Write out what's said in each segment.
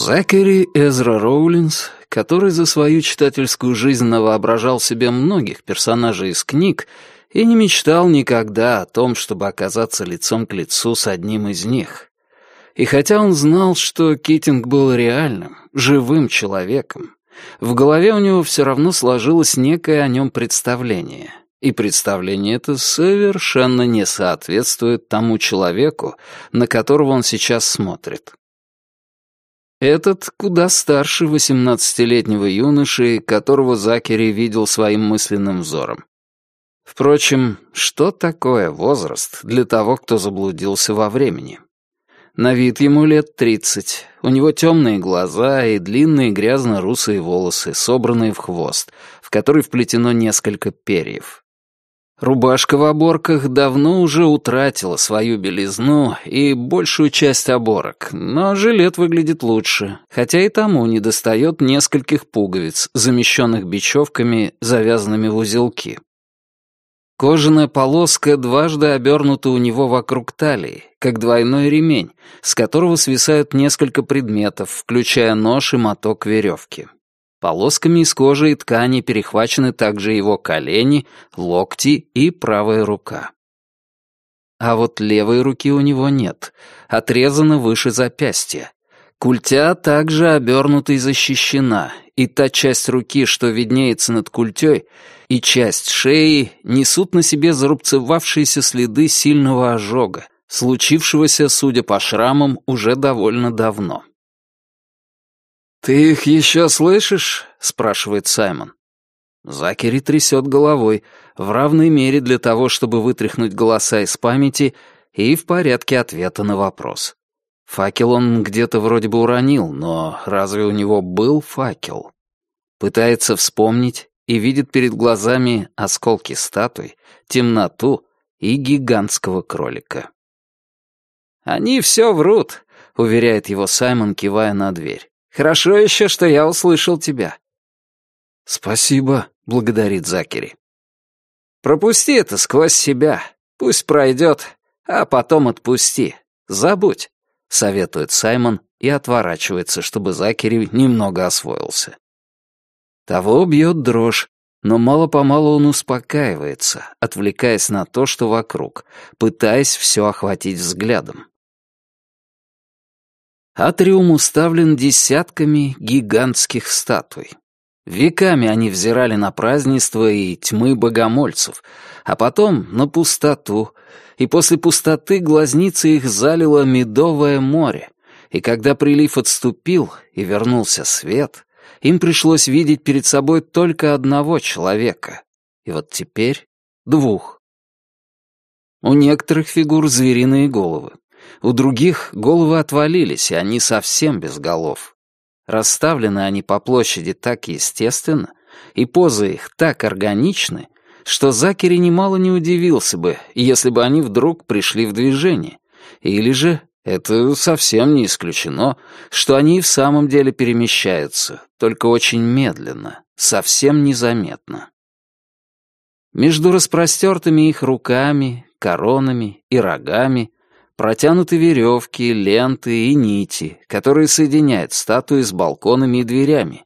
Закари Эзра Роулинс, который за свою читательскую жизнь навоображал себе многих персонажей из книг и не мечтал никогда о том, чтобы оказаться лицом к лицу с одним из них. И хотя он знал, что Китинг был реальным, живым человеком, в голове у него все равно сложилось некое о нем представление. И представление это совершенно не соответствует тому человеку, на которого он сейчас смотрит. Этот куда старше восемнадцатилетнего юноши, которого Закери видел своим мысленным взором. Впрочем, что такое возраст для того, кто заблудился во времени? На вид ему лет тридцать. У него темные глаза и длинные грязно-русые волосы, собранные в хвост, в который вплетено несколько перьев. Рубашка в оборках давно уже утратила свою белизну и большую часть оборок, но жилет выглядит лучше, хотя и тому недостает нескольких пуговиц, замещенных бечевками, завязанными в узелки. Кожаная полоска дважды обернута у него вокруг талии, как двойной ремень, с которого свисают несколько предметов, включая нож и моток веревки. Полосками из кожи и ткани перехвачены также его колени, локти и правая рука. А вот левой руки у него нет, отрезана выше запястья. Культя также обернута и защищена, и та часть руки, что виднеется над культей, и часть шеи несут на себе зарубцевавшиеся следы сильного ожога, случившегося, судя по шрамам, уже довольно давно. «Ты их еще слышишь?» — спрашивает Саймон. Закери трясет головой, в равной мере для того, чтобы вытряхнуть голоса из памяти и в порядке ответа на вопрос. Факел он где-то вроде бы уронил, но разве у него был факел? Пытается вспомнить и видит перед глазами осколки статуй, темноту и гигантского кролика. «Они все врут», — уверяет его Саймон, кивая на дверь. Хорошо еще, что я услышал тебя». «Спасибо», — благодарит Закери. «Пропусти это сквозь себя. Пусть пройдет, а потом отпусти. Забудь», — советует Саймон и отворачивается, чтобы Закери немного освоился. Того бьет дрожь, но мало-помалу он успокаивается, отвлекаясь на то, что вокруг, пытаясь все охватить взглядом. Атриум уставлен десятками гигантских статуй. Веками они взирали на празднество и тьмы богомольцев, а потом на пустоту, и после пустоты глазницы их залило медовое море, и когда прилив отступил и вернулся свет, им пришлось видеть перед собой только одного человека, и вот теперь двух. У некоторых фигур звериные головы, у других головы отвалились, и они совсем без голов. Расставлены они по площади так естественно, и позы их так органичны, что Закери немало не удивился бы, если бы они вдруг пришли в движение. Или же, это совсем не исключено, что они и в самом деле перемещаются, только очень медленно, совсем незаметно. Между распростертыми их руками, коронами и рогами Протянуты веревки, ленты и нити, которые соединяют статуи с балконами и дверями,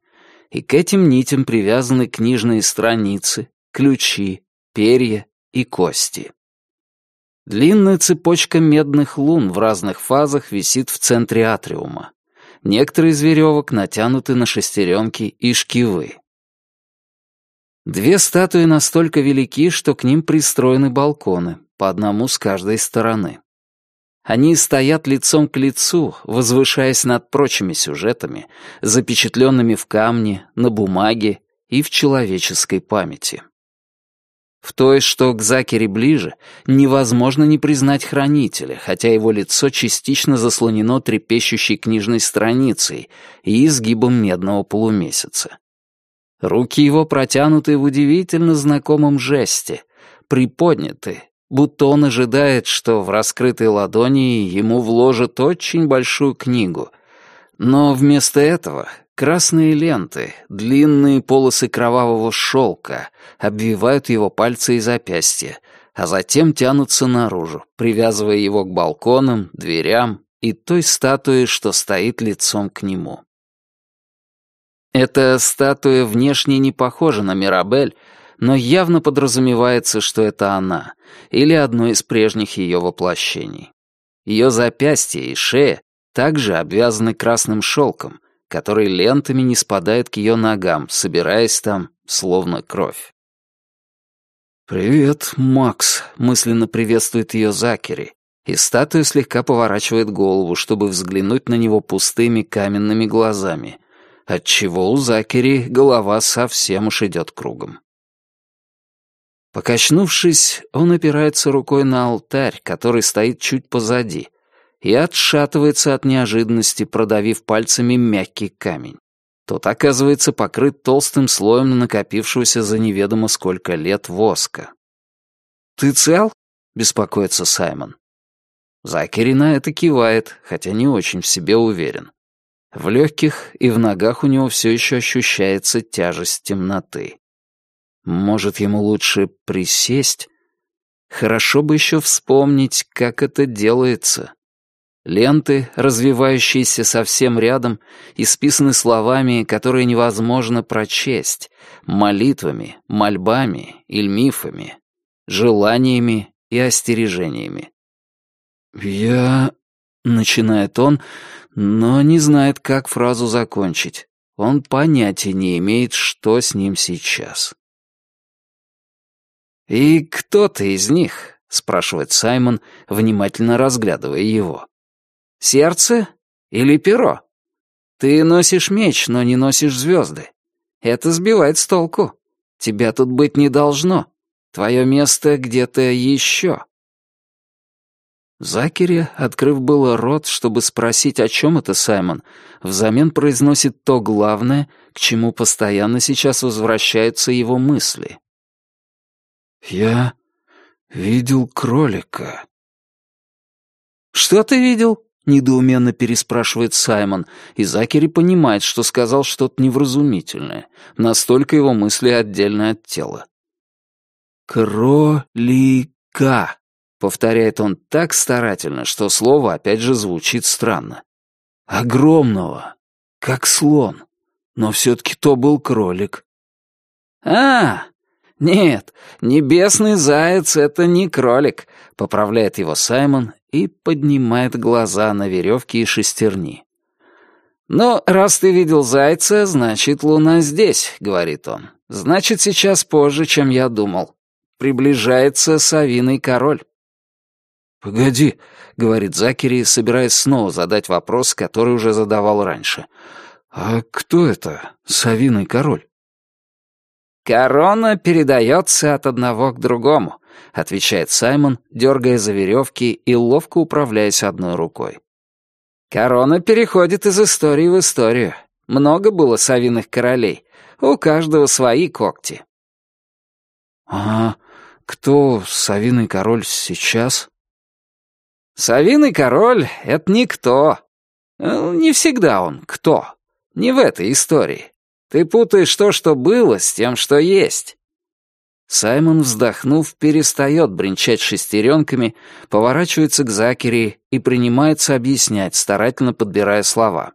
и к этим нитям привязаны книжные страницы, ключи, перья и кости. Длинная цепочка медных лун в разных фазах висит в центре атриума. Некоторые из веревок натянуты на шестеренки и шкивы. Две статуи настолько велики, что к ним пристроены балконы, по одному с каждой стороны. Они стоят лицом к лицу, возвышаясь над прочими сюжетами, запечатленными в камне, на бумаге и в человеческой памяти. В той, что к Закере ближе, невозможно не признать хранителя, хотя его лицо частично заслонено трепещущей книжной страницей и изгибом медного полумесяца. Руки его протянуты в удивительно знакомом жесте, приподняты, будто он ожидает, что в раскрытой ладони ему вложат очень большую книгу. Но вместо этого красные ленты, длинные полосы кровавого шелка обвивают его пальцы и запястья, а затем тянутся наружу, привязывая его к балконам, дверям и той статуи, что стоит лицом к нему. Эта статуя внешне не похожа на Мирабель, но явно подразумевается, что это она, или одно из прежних ее воплощений. Ее запястья и шея также обвязаны красным шелком, который лентами не спадает к ее ногам, собираясь там, словно кровь. «Привет, Макс», — мысленно приветствует ее Закери, и статуя слегка поворачивает голову, чтобы взглянуть на него пустыми каменными глазами, отчего у Закери голова совсем уж идет кругом. Покачнувшись, он опирается рукой на алтарь, который стоит чуть позади, и отшатывается от неожиданности, продавив пальцами мягкий камень. Тот оказывается покрыт толстым слоем накопившегося за неведомо сколько лет воска. «Ты цел?» — беспокоится Саймон. Закери на это кивает, хотя не очень в себе уверен. В легких и в ногах у него все еще ощущается тяжесть темноты. Может, ему лучше присесть? Хорошо бы еще вспомнить, как это делается. Ленты, развивающиеся совсем рядом, исписаны словами, которые невозможно прочесть, молитвами, мольбами, ильмифами, желаниями и остережениями. «Я...» — начинает он, но не знает, как фразу закончить. Он понятия не имеет, что с ним сейчас. «И кто ты из них?» — спрашивает Саймон, внимательно разглядывая его. Сердце или перо? Ты носишь меч, но не носишь звезды. Это сбивает с толку. Тебя тут быть не должно. Твое место где-то еще. Закери, открыв было рот, чтобы спросить, о чем это Саймон, взамен произносит то главное, к чему постоянно сейчас возвращаются его мысли. «Я видел кролика». «Что ты видел?» — недоуменно переспрашивает Саймон, и Закери понимает, что сказал что-то невразумительное. Настолько его мысли отдельно от тела. «Кролика», — повторяет он так старательно, что слово опять же звучит странно. «Огромного, как слон, но все-таки то был кролик». «А, нет, небесный заяц — это не кролик», — поправляет его Саймон и поднимает глаза на веревки и шестерни. «Ну, раз ты видел зайца, значит, луна здесь», — говорит он. «Значит, сейчас позже, чем я думал. Приближается совиный король». «Погоди», — говорит Закери, собираясь снова задать вопрос, который уже задавал раньше. «А кто это, совиный король?» «Корона передается от одного к другому», — отвечает Саймон, дергая за веревки и ловко управляясь одной рукой. «Корона переходит из истории в историю. Много было совиных королей. У каждого свои когти». «А кто совиный король сейчас?» «Совиный король — это никто. Э, не всегда он кто. Не в этой истории. Ты путаешь то, что было, с тем, что есть. Саймон, вздохнув, перестает бренчать шестеренками, поворачивается к Закери и принимается объяснять, старательно подбирая слова.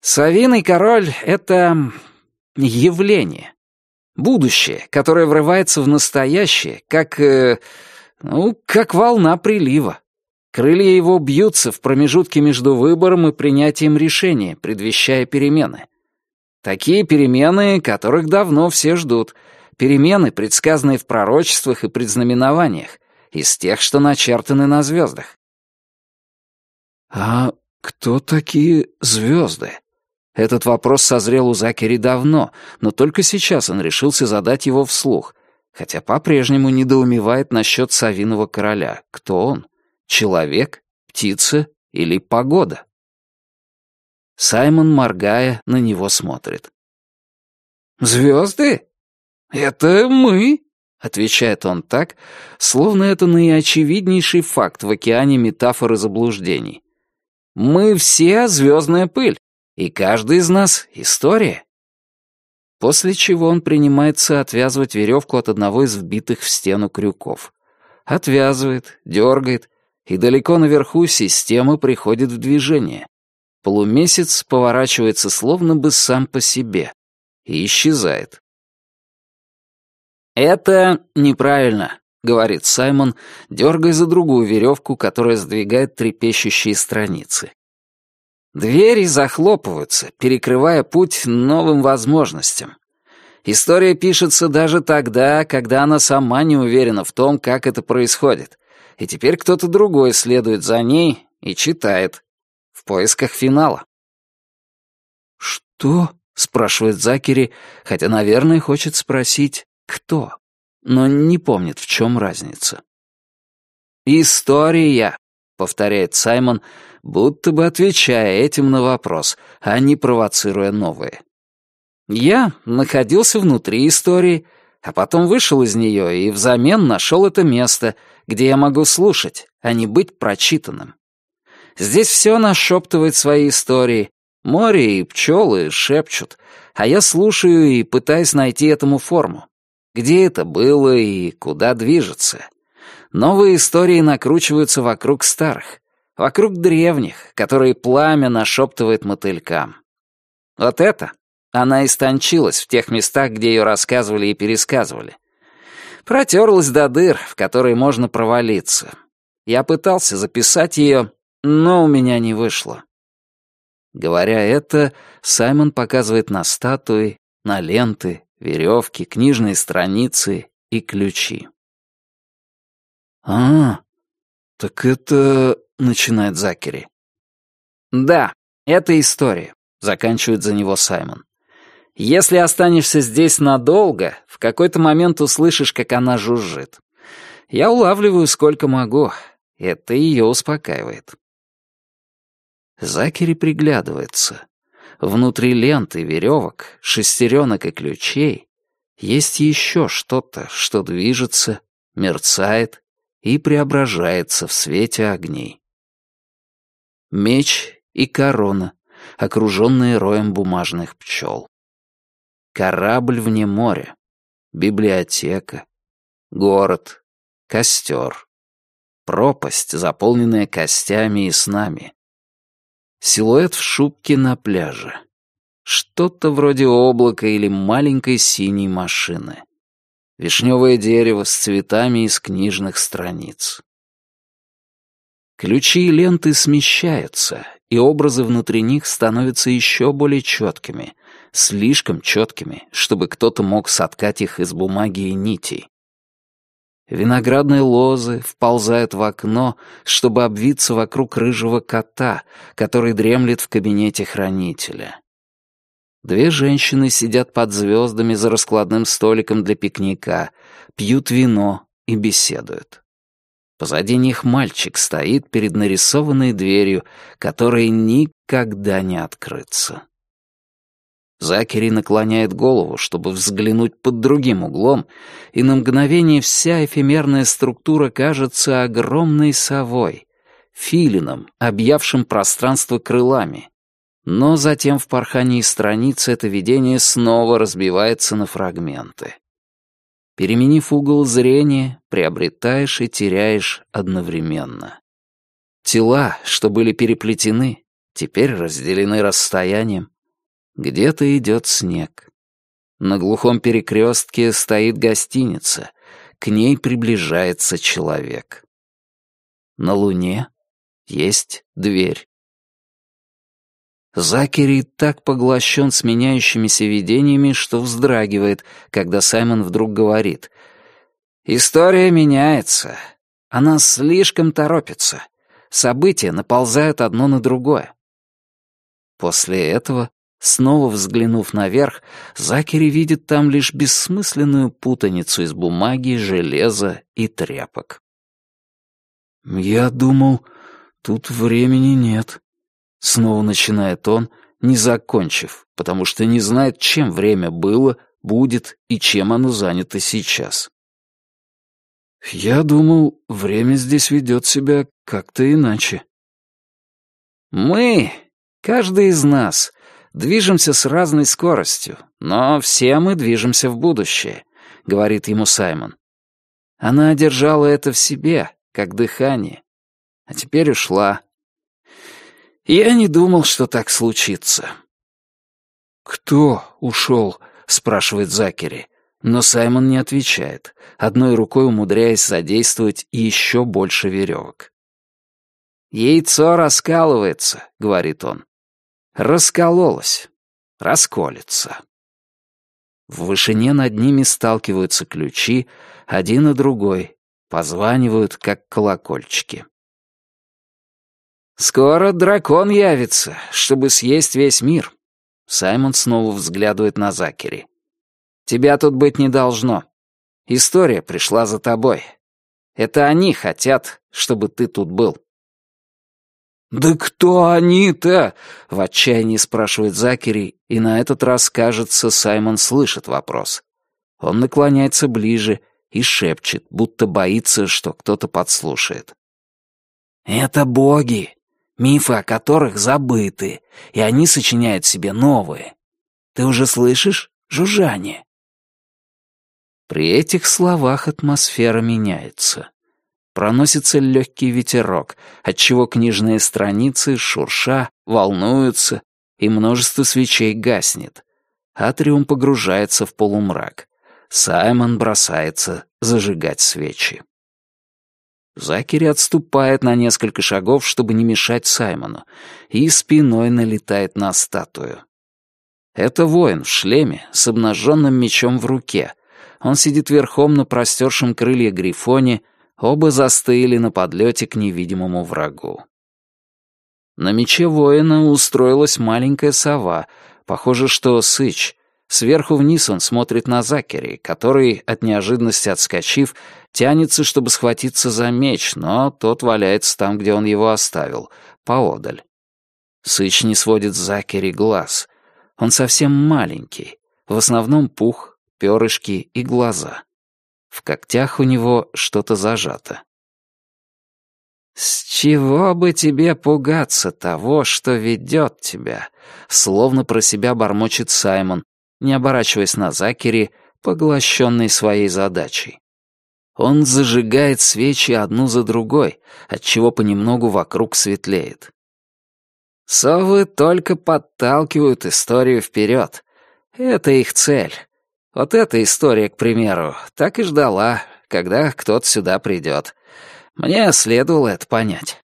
«Совиный король — это... явление. Будущее, которое врывается в настоящее, как... Э, ну, как волна прилива. Крылья его бьются в промежутке между выбором и принятием решения, предвещая перемены. Такие перемены, которых давно все ждут. Перемены, предсказанные в пророчествах и предзнаменованиях, из тех, что начертаны на звездах. «А кто такие звезды?» Этот вопрос созрел у Закери давно, но только сейчас он решился задать его вслух, хотя по-прежнему недоумевает насчет Савиного короля. Кто он? Человек? Птица? Или погода? Саймон, моргая, на него смотрит. «Звезды? Это мы?» — отвечает он так, словно это наиочевиднейший факт в океане метафор и заблуждений. «Мы все звездная пыль, и каждый из нас — история». После чего он принимается отвязывать веревку от одного из вбитых в стену крюков. Отвязывает, дергает, и далеко наверху система приходит в движение. Полумесяц поворачивается словно бы сам по себе и исчезает. «Это неправильно», — говорит Саймон, дергая за другую веревку, которая сдвигает трепещущие страницы. Двери захлопываются, перекрывая путь новым возможностям. История пишется даже тогда, когда она сама не уверена в том, как это происходит. И теперь кто-то другой следует за ней и читает в поисках финала. «Что?» — спрашивает Закери, хотя, наверное, хочет спросить «кто?», но не помнит, в чем разница. «История», — повторяет Саймон, будто бы отвечая этим на вопрос, а не провоцируя новые. «Я находился внутри истории, а потом вышел из нее и взамен нашел это место, где я могу слушать, а не быть прочитанным. Здесь все нашептывает свои истории. Море и пчелы шепчут, а я слушаю и пытаюсь найти этому форму. Где это было и куда движется. Новые истории накручиваются вокруг старых, вокруг древних, которые пламя нашептывает мотылькам. Вот это она истончилась в тех местах, где ее рассказывали и пересказывали. Протерлась до дыр, в которые можно провалиться. Я пытался записать ее, но у меня не вышло. Говоря это, Саймон показывает на статуи, на ленты, веревки, книжные страницы и ключи. «А, так это...» — начинает Закери. «Да, это история», — заканчивает за него Саймон. «Если останешься здесь надолго, в какой-то момент услышишь, как она жужжит. Я улавливаю сколько могу. Это ее успокаивает. Закери приглядывается. Внутри ленты, веревок, шестеренок и ключей есть еще что-то, что движется, мерцает и преображается в свете огней. Меч и корона, окруженные роем бумажных пчел. Корабль вне моря, библиотека, город, костер, пропасть, заполненная костями и снами, Силуэт в шубке на пляже. Что-то вроде облака или маленькой синей машины. Вишневое дерево с цветами из книжных страниц. Ключи и ленты смещаются, и образы внутри них становятся еще более четкими, слишком четкими, чтобы кто-то мог соткать их из бумаги и нитей. Виноградные лозы вползают в окно, чтобы обвиться вокруг рыжего кота, который дремлет в кабинете хранителя. Две женщины сидят под звездами за раскладным столиком для пикника, пьют вино и беседуют. Позади них мальчик стоит перед нарисованной дверью, которая никогда не открыться. Закери наклоняет голову, чтобы взглянуть под другим углом, и на мгновение вся эфемерная структура кажется огромной совой, филином, объявшим пространство крылами. Но затем в порхании страниц это видение снова разбивается на фрагменты. Переменив угол зрения, приобретаешь и теряешь одновременно. Тела, что были переплетены, теперь разделены расстоянием, где-то идет снег. На глухом перекрестке стоит гостиница. К ней приближается человек. На луне есть дверь. Закери так поглощен сменяющимися видениями, что вздрагивает, когда Саймон вдруг говорит. «История меняется. Она слишком торопится. События наползают одно на другое». После этого Снова взглянув наверх, Закери видит там лишь бессмысленную путаницу из бумаги, железа и тряпок. «Я думал, тут времени нет», — снова начинает он, не закончив, потому что не знает, чем время было, будет и чем оно занято сейчас. «Я думал, время здесь ведет себя как-то иначе». «Мы, каждый из нас, Движемся с разной скоростью, но все мы движемся в будущее», — говорит ему Саймон. Она держала это в себе, как дыхание. а теперь ушла. Я не думал, что так случится. «Кто ушел?» — спрашивает Закери. Но Саймон не отвечает, одной рукой умудряясь задействовать еще больше веревок. «Яйцо раскалывается», — говорит он. «Раскололось. Расколется». В вышине над ними сталкиваются ключи, один и другой, позванивают, как колокольчики. «Скоро дракон явится, чтобы съесть весь мир». Саймон снова взглядывает на Закери. «Тебя тут быть не должно. История пришла за тобой. Это они хотят, чтобы ты тут был». «Да кто они-то?» — в отчаянии спрашивает Закери, и на этот раз, кажется, Саймон слышит вопрос. Он наклоняется ближе и шепчет, будто боится, что кто-то подслушает. «Это боги, мифы о которых забыты, и они сочиняют себе новые. Ты уже слышишь жужжание?» При этих словах атмосфера меняется. Проносится легкий ветерок, отчего книжные страницы, шурша, волнуются, и множество свечей гаснет. Атриум погружается в полумрак. Саймон бросается зажигать свечи. Закери отступает на несколько шагов, чтобы не мешать Саймону, и спиной налетает на статую. Это воин в шлеме с обнаженным мечом в руке. Он сидит верхом на простершем крылья грифоне, Оба застыли на подлете к невидимому врагу. На мече воина устроилась маленькая сова. Похоже, что сыч. Сверху вниз он смотрит на Закери, который, от неожиданности отскочив, тянется, чтобы схватиться за меч, но тот валяется там, где он его оставил, поодаль. Сыч не сводит Закери глаз. Он совсем маленький, в основном пух, перышки и глаза. В когтях у него что-то зажато. «С чего бы тебе пугаться того, что ведет тебя?» Словно про себя бормочет Саймон, не оборачиваясь на Закери, поглощенный своей задачей. Он зажигает свечи одну за другой, отчего понемногу вокруг светлеет. Совы только подталкивают историю вперед. Это их цель вот эта история, к примеру, так и ждала, когда кто-то сюда придет. Мне следовало это понять.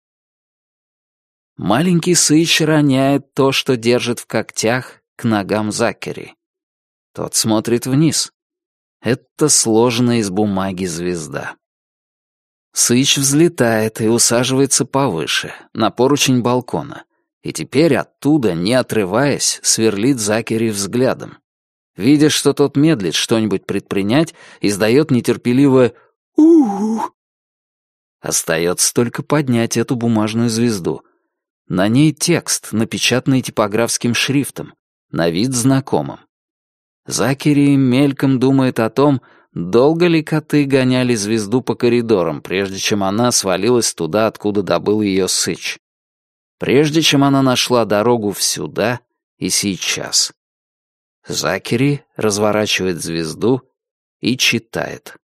Маленький сыч роняет то, что держит в когтях, к ногам Закери. Тот смотрит вниз. Это сложенная из бумаги звезда. Сыч взлетает и усаживается повыше, на поручень балкона, и теперь оттуда, не отрываясь, сверлит Закери взглядом. Видя, что тот медлит что-нибудь предпринять, издает нетерпеливое у, Остается только поднять эту бумажную звезду. На ней текст, напечатанный типографским шрифтом, на вид знакомым. Закери мельком думает о том, долго ли коты гоняли звезду по коридорам, прежде чем она свалилась туда, откуда добыл ее сыч. Прежде чем она нашла дорогу всюда и сейчас. Закери разворачивает звезду и читает.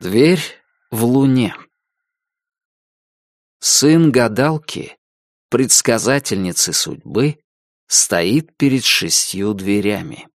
Дверь в луне. Сын гадалки, предсказательницы судьбы, стоит перед шестью дверями.